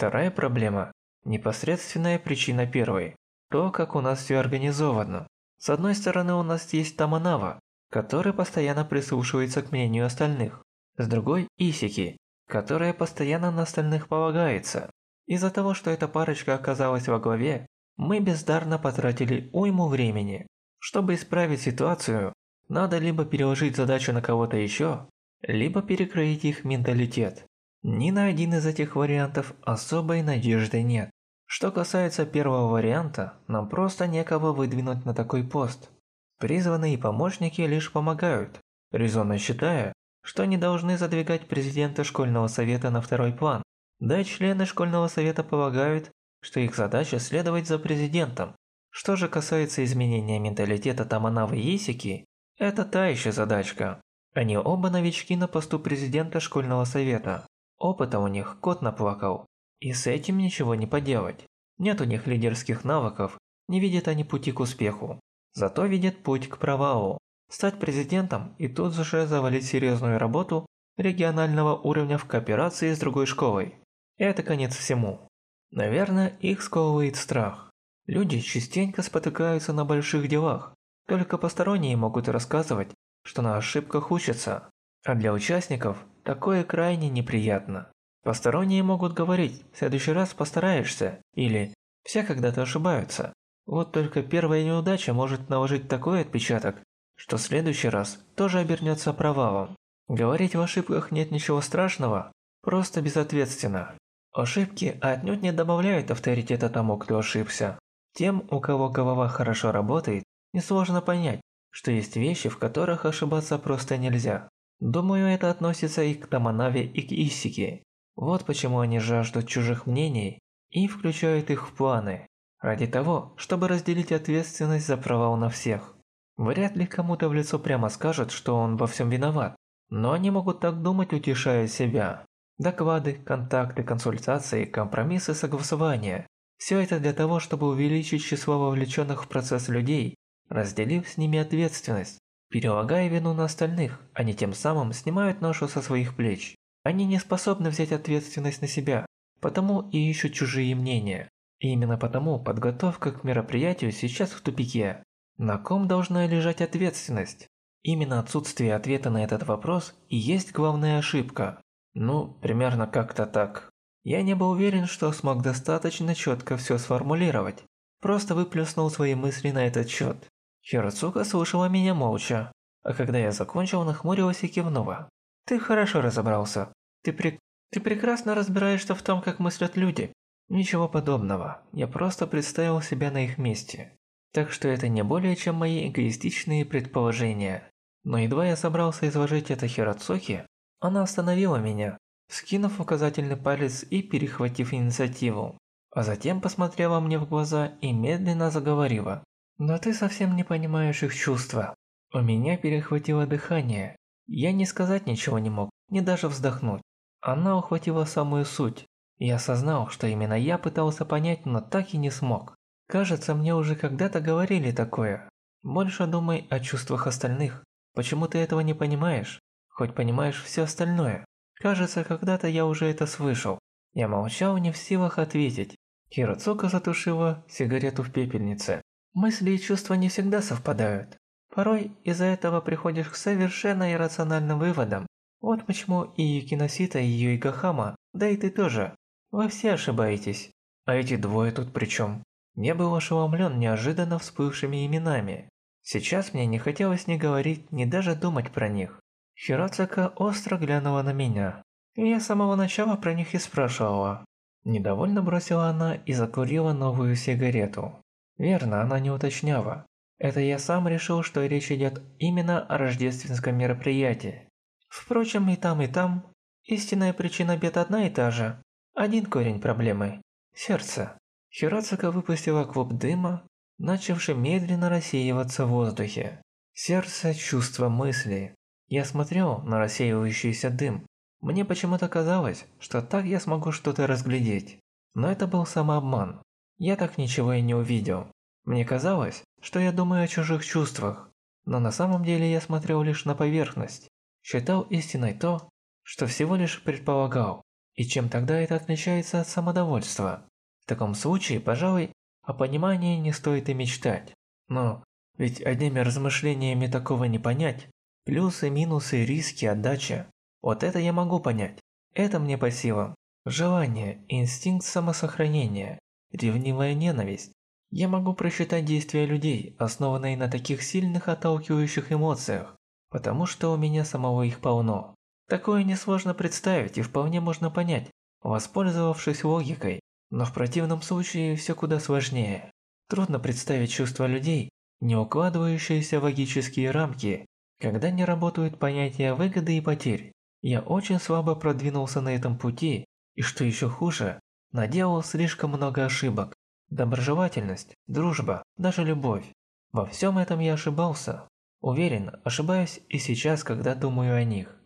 Вторая проблема – непосредственная причина первой. То, как у нас все организовано. С одной стороны, у нас есть Таманава, который постоянно прислушивается к мнению остальных. С другой – Исики, которая постоянно на остальных полагается. Из-за того, что эта парочка оказалась во главе, мы бездарно потратили уйму времени. Чтобы исправить ситуацию, надо либо переложить задачу на кого-то еще, либо перекроить их менталитет. Ни на один из этих вариантов особой надежды нет. Что касается первого варианта, нам просто некого выдвинуть на такой пост. Призванные помощники лишь помогают, резонно считая, что они должны задвигать президента школьного совета на второй план. Да и члены школьного совета полагают, что их задача следовать за президентом. Что же касается изменения менталитета Таманавы Исики, это та еще задачка. Они оба новички на посту президента школьного совета. Опыта у них кот наплакал, и с этим ничего не поделать. Нет у них лидерских навыков, не видят они пути к успеху. Зато видят путь к провалу. Стать президентом и тут же завалить серьезную работу регионального уровня в кооперации с другой школой. Это конец всему. Наверное, их сковывает страх. Люди частенько спотыкаются на больших делах. Только посторонние могут рассказывать, что на ошибках учатся. А для участников такое крайне неприятно. Посторонние могут говорить «в следующий раз постараешься» или «все когда-то ошибаются». Вот только первая неудача может наложить такой отпечаток, что в следующий раз тоже обернется провалом. Говорить в ошибках нет ничего страшного, просто безответственно. Ошибки отнюдь не добавляют авторитета тому, кто ошибся. Тем, у кого голова хорошо работает, несложно понять, что есть вещи, в которых ошибаться просто нельзя. Думаю, это относится и к Таманаве, и к Исике. Вот почему они жаждут чужих мнений и включают их в планы, ради того, чтобы разделить ответственность за провал на всех. Вряд ли кому-то в лицо прямо скажут, что он во всем виноват, но они могут так думать, утешая себя. Доклады, контакты, консультации, компромиссы, согласования – все это для того, чтобы увеличить число вовлеченных в процесс людей, разделив с ними ответственность, перелагая вину на остальных, они тем самым снимают ношу со своих плеч. Они не способны взять ответственность на себя, потому и ищут чужие мнения. И именно потому подготовка к мероприятию сейчас в тупике. На ком должна лежать ответственность? Именно отсутствие ответа на этот вопрос и есть главная ошибка. Ну, примерно как-то так. Я не был уверен, что смог достаточно четко все сформулировать. Просто выплеснул свои мысли на этот счет. Хироцука слушала меня молча, а когда я закончил, нахмурилась и кивнула. Ты хорошо разобрался. Ты, при... ты прекрасно разбираешься в том, как мыслят люди. Ничего подобного. Я просто представил себя на их месте. Так что это не более чем мои эгоистичные предположения. Но едва я собрался изложить это Хироцуки, она остановила меня, скинув указательный палец и перехватив инициативу. А затем посмотрела мне в глаза и медленно заговорила. «Но ты совсем не понимаешь их чувства». У меня перехватило дыхание. Я не сказать ничего не мог, не даже вздохнуть. Она ухватила самую суть. Я осознал, что именно я пытался понять, но так и не смог. Кажется, мне уже когда-то говорили такое. Больше думай о чувствах остальных. Почему ты этого не понимаешь? Хоть понимаешь все остальное. Кажется, когда-то я уже это слышал. Я молчал, не в силах ответить. Хироцука затушила сигарету в пепельнице. Мысли и чувства не всегда совпадают. Порой из-за этого приходишь к совершенно иррациональным выводам. Вот почему и Юкиносита, и Юигахама, да и ты тоже. Вы все ошибаетесь. А эти двое тут при чем? Не был ошеломлен неожиданно всплывшими именами. Сейчас мне не хотелось ни говорить, ни даже думать про них. Хироцака остро глянула на меня. Я с самого начала про них и спрашивала. Недовольно бросила она и закурила новую сигарету. Верно, она не уточняла. Это я сам решил, что речь идет именно о рождественском мероприятии. Впрочем, и там, и там истинная причина бед одна и та же. Один корень проблемы – сердце. Хирацука выпустила клуб дыма, начавший медленно рассеиваться в воздухе. Сердце – чувство мысли. Я смотрел на рассеивающийся дым. Мне почему-то казалось, что так я смогу что-то разглядеть. Но это был самообман. Я так ничего и не увидел. Мне казалось, что я думаю о чужих чувствах, но на самом деле я смотрел лишь на поверхность, считал истиной то, что всего лишь предполагал. И чем тогда это отличается от самодовольства? В таком случае, пожалуй, о понимании не стоит и мечтать. Но ведь одними размышлениями такого не понять. Плюсы, минусы, риски, отдача. Вот это я могу понять. Это мне по силам. Желание, инстинкт самосохранения, ревнивая ненависть. Я могу просчитать действия людей, основанные на таких сильных отталкивающих эмоциях, потому что у меня самого их полно. Такое несложно представить и вполне можно понять, воспользовавшись логикой, но в противном случае все куда сложнее. Трудно представить чувства людей, не укладывающиеся в логические рамки, когда не работают понятия выгоды и потерь. Я очень слабо продвинулся на этом пути, и что еще хуже, наделал слишком много ошибок. Доброжелательность, дружба, даже любовь. Во всем этом я ошибался. Уверен, ошибаюсь и сейчас, когда думаю о них.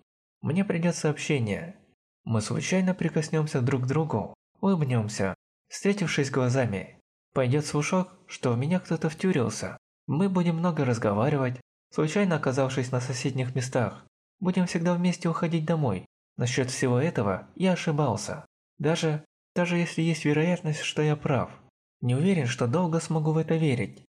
Мне придет сообщение. Мы случайно прикоснемся друг к другу, улыбнемся, встретившись глазами. Пойдет слушок, что в меня кто-то втюрился. Мы будем много разговаривать, случайно оказавшись на соседних местах. Будем всегда вместе уходить домой. Насчет всего этого я ошибался. Даже, даже если есть вероятность, что я прав. Не уверен, что долго смогу в это верить.